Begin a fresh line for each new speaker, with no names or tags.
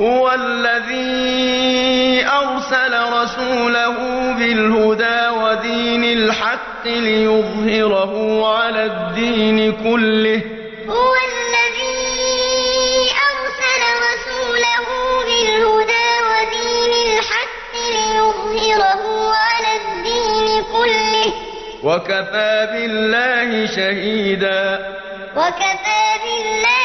هو الذي أرسل رسوله بالهدى ودين الحق ليظهره على الدين
كله
هو الذي
أرسل رسوله بالهدى ودين الحق ليظهره على الدين كله
وكفى بالله شهيدا
وكفى بالله